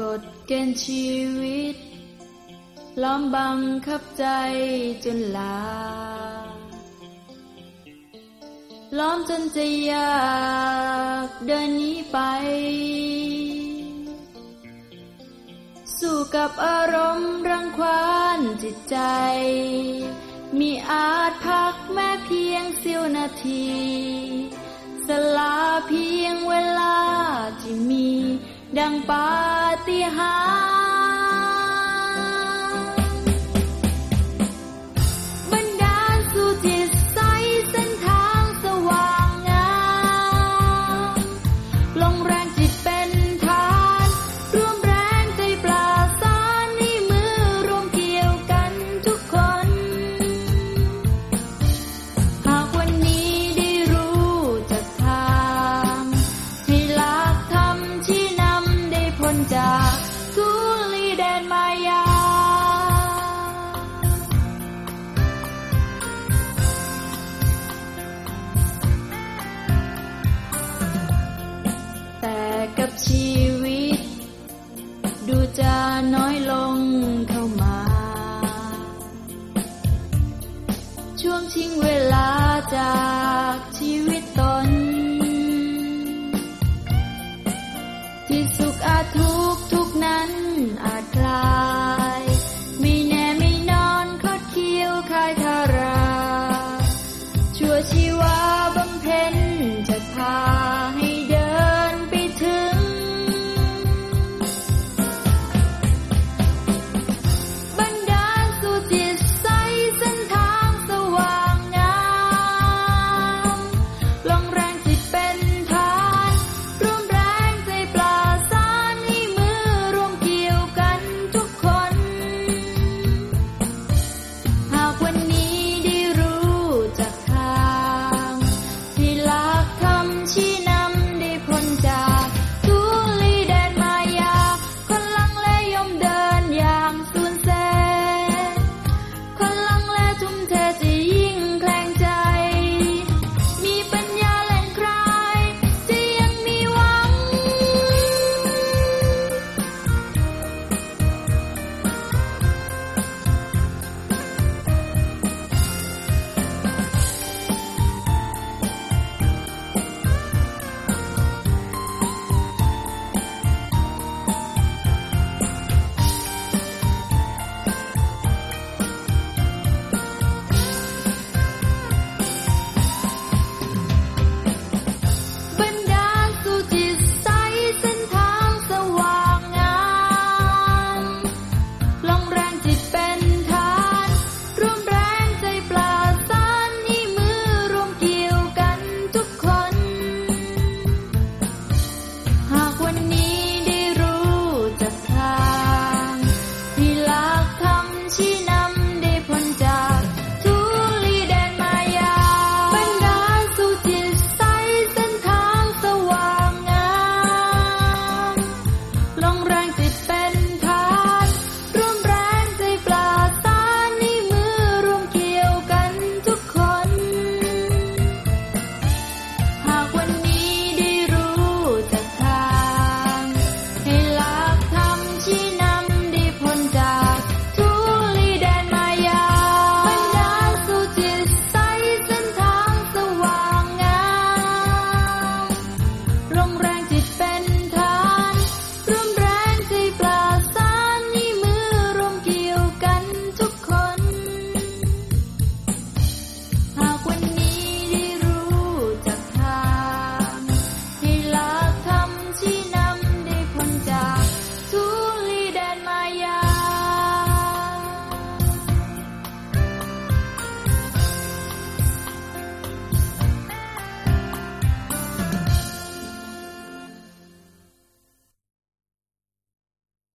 กฎเกณฑ์ชีวิต ล้อมบังคับใจจนลา ล้อมจนจะอยากเดินนี้ไป สู้กับอารมณ์รังควานจิตใจ มีอาจพักแม้เพียงเสี้ยวนาที สลาเพียงเวลาที่มีดังปา ฏิหาริย์บันดาลสู่จิตใสเส้นทางสว่างงามลงแรง จ